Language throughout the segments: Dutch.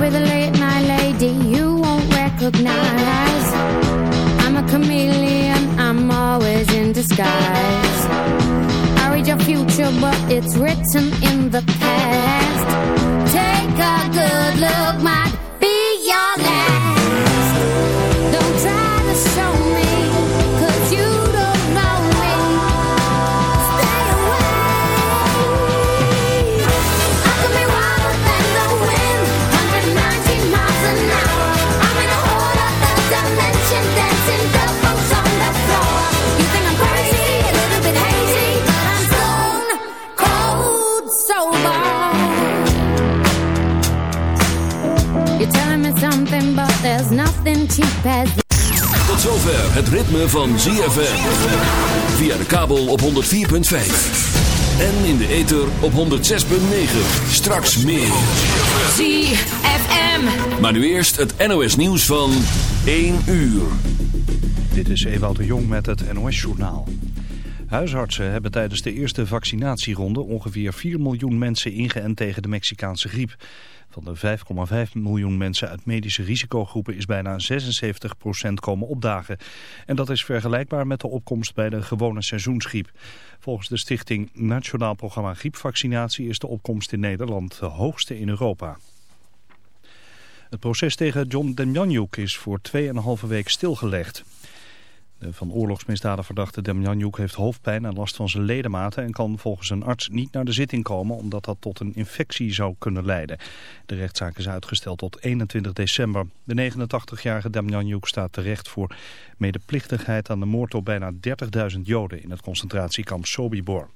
with a late night lady you won't recognize. I'm a chameleon, I'm always in disguise. I read your future, but it's written in the past. Take a good look, might cheap as Tot zover het ritme van ZFM. Via de kabel op 104.5. En in de ether op 106.9. Straks meer. ZFM. Maar nu eerst het NOS nieuws van 1 uur. Dit is Ewout de Jong met het NOS-journaal. Huisartsen hebben tijdens de eerste vaccinatieronde ongeveer 4 miljoen mensen ingeënt tegen de Mexicaanse griep. Van de 5,5 miljoen mensen uit medische risicogroepen is bijna 76% komen opdagen. En dat is vergelijkbaar met de opkomst bij de gewone seizoensgriep. Volgens de stichting Nationaal Programma Griepvaccinatie is de opkomst in Nederland de hoogste in Europa. Het proces tegen John Demjanjuk is voor 2,5 week stilgelegd. De van oorlogsmisdaden verdachte Demjanjuk heeft hoofdpijn en last van zijn ledematen en kan volgens een arts niet naar de zitting komen omdat dat tot een infectie zou kunnen leiden. De rechtszaak is uitgesteld tot 21 december. De 89-jarige Demjanjuk staat terecht voor medeplichtigheid aan de moord op bijna 30.000 Joden in het concentratiekamp Sobibor.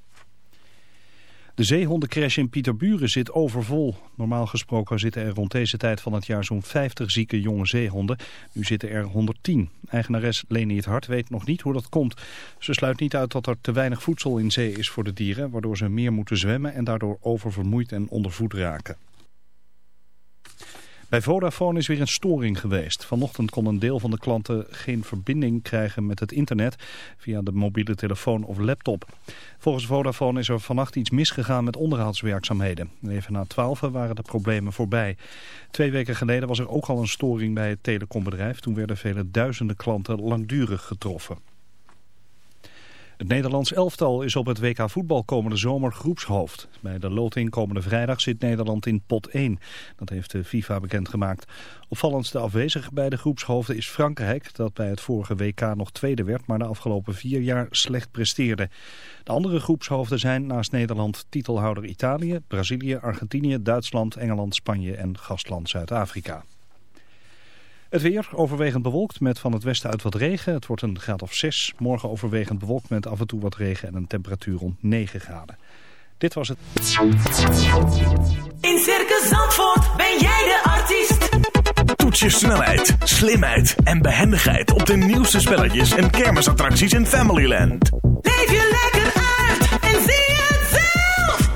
De zeehondencrash in Pieterburen zit overvol. Normaal gesproken zitten er rond deze tijd van het jaar zo'n 50 zieke jonge zeehonden. Nu zitten er 110. Eigenares Leni het Hart weet nog niet hoe dat komt. Ze sluit niet uit dat er te weinig voedsel in zee is voor de dieren... waardoor ze meer moeten zwemmen en daardoor oververmoeid en ondervoed raken. Bij Vodafone is weer een storing geweest. Vanochtend kon een deel van de klanten geen verbinding krijgen met het internet via de mobiele telefoon of laptop. Volgens Vodafone is er vannacht iets misgegaan met onderhoudswerkzaamheden. Even na 12 waren de problemen voorbij. Twee weken geleden was er ook al een storing bij het telecombedrijf. Toen werden vele duizenden klanten langdurig getroffen. Het Nederlands elftal is op het WK voetbal komende zomer groepshoofd. Bij de loting komende vrijdag zit Nederland in pot 1. Dat heeft de FIFA bekendgemaakt. Opvallendste afwezig bij de groepshoofden is Frankrijk... dat bij het vorige WK nog tweede werd... maar de afgelopen vier jaar slecht presteerde. De andere groepshoofden zijn naast Nederland titelhouder Italië... Brazilië, Argentinië, Duitsland, Engeland, Spanje en gastland Zuid-Afrika. Het weer overwegend bewolkt met van het westen uit wat regen. Het wordt een graad of 6. Morgen overwegend bewolkt met af en toe wat regen en een temperatuur rond 9 graden. Dit was het. In Circus Zandvoort ben jij de artiest. Toets je snelheid, slimheid en behendigheid op de nieuwste spelletjes en kermisattracties in Familyland. Leef je lekker uit en zie.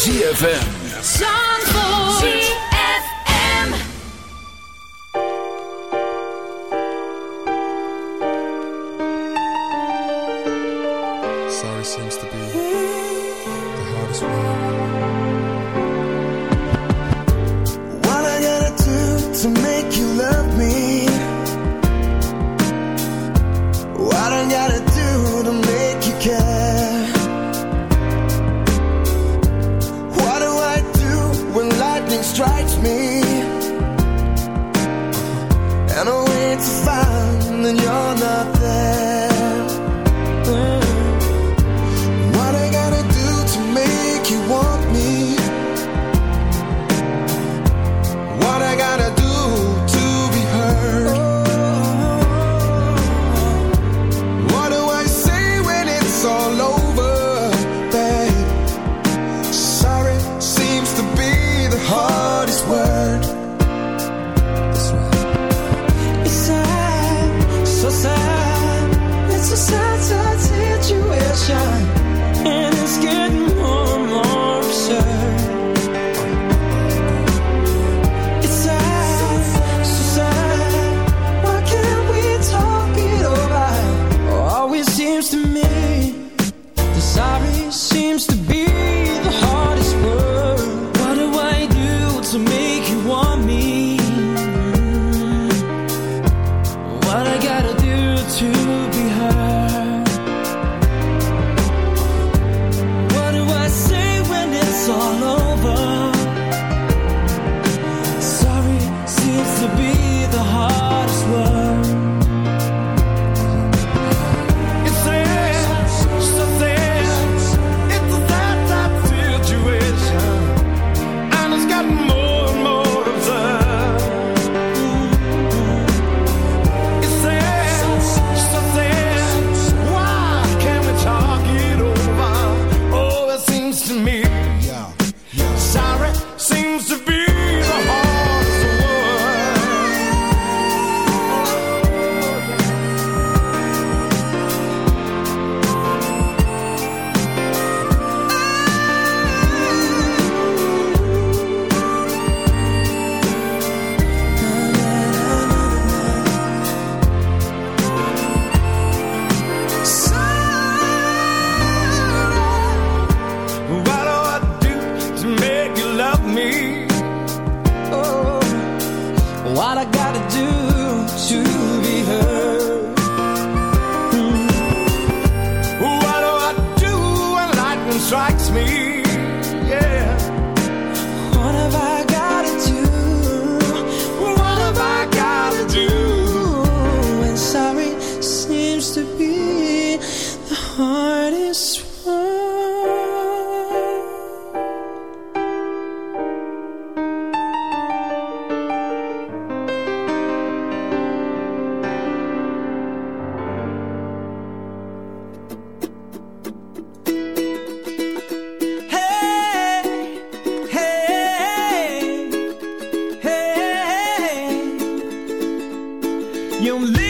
ZFM. Lipstick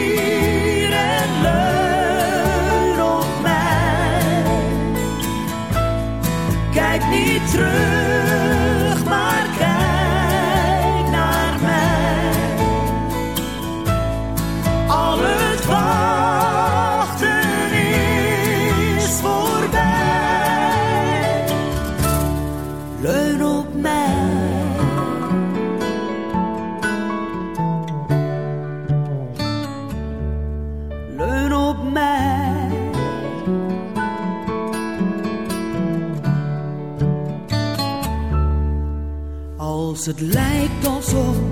als het lijkt alsof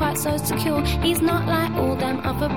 quite so secure. He's not like all them other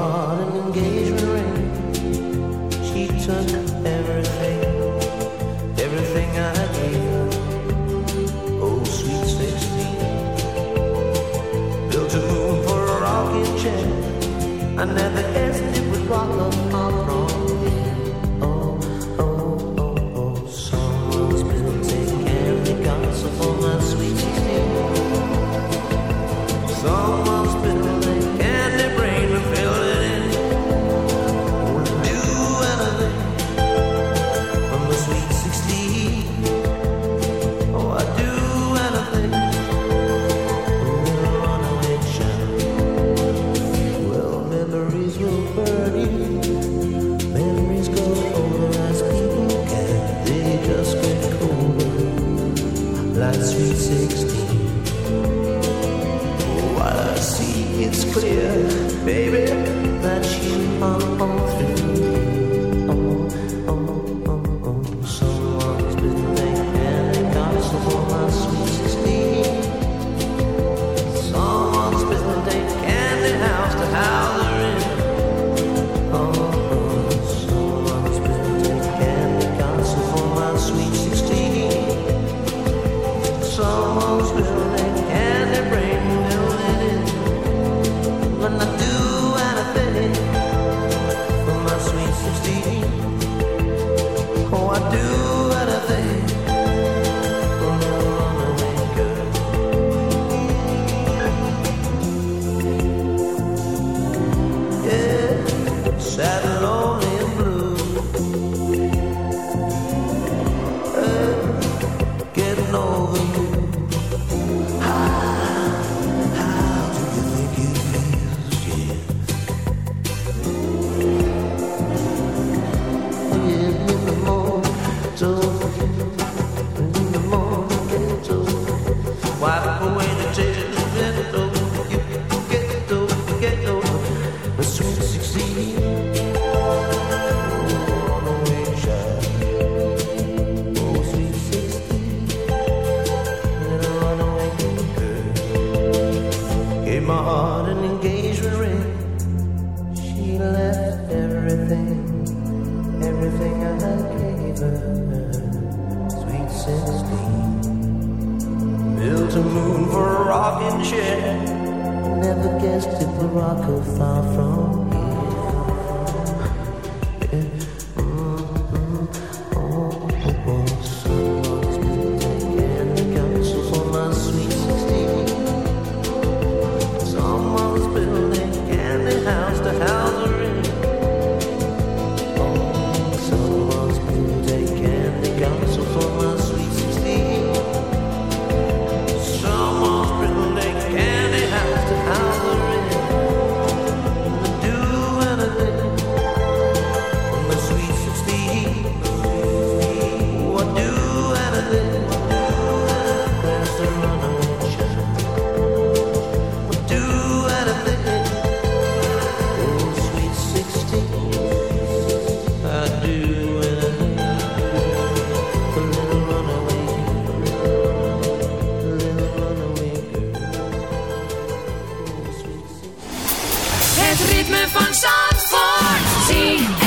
bought an engagement ring. She took everything, everything I gave her. Oh, sweet 16. Built a moon for a rocking chair. I never asked it would rock Het ritme van Zandvoort. ZFM.